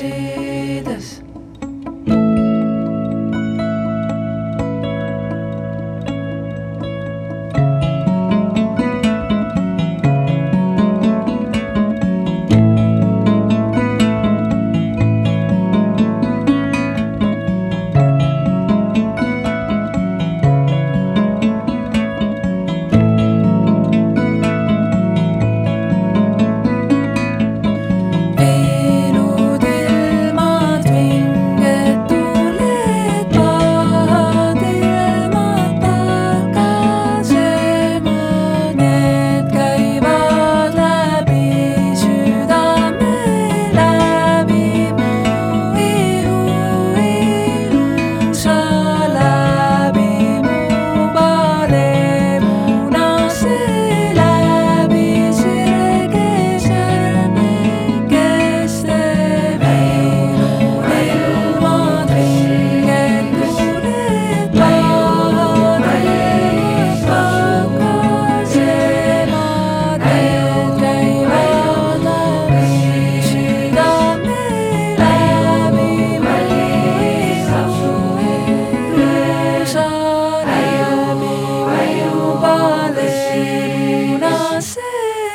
marsšides.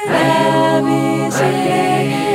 Läbi sirgesärmekeste.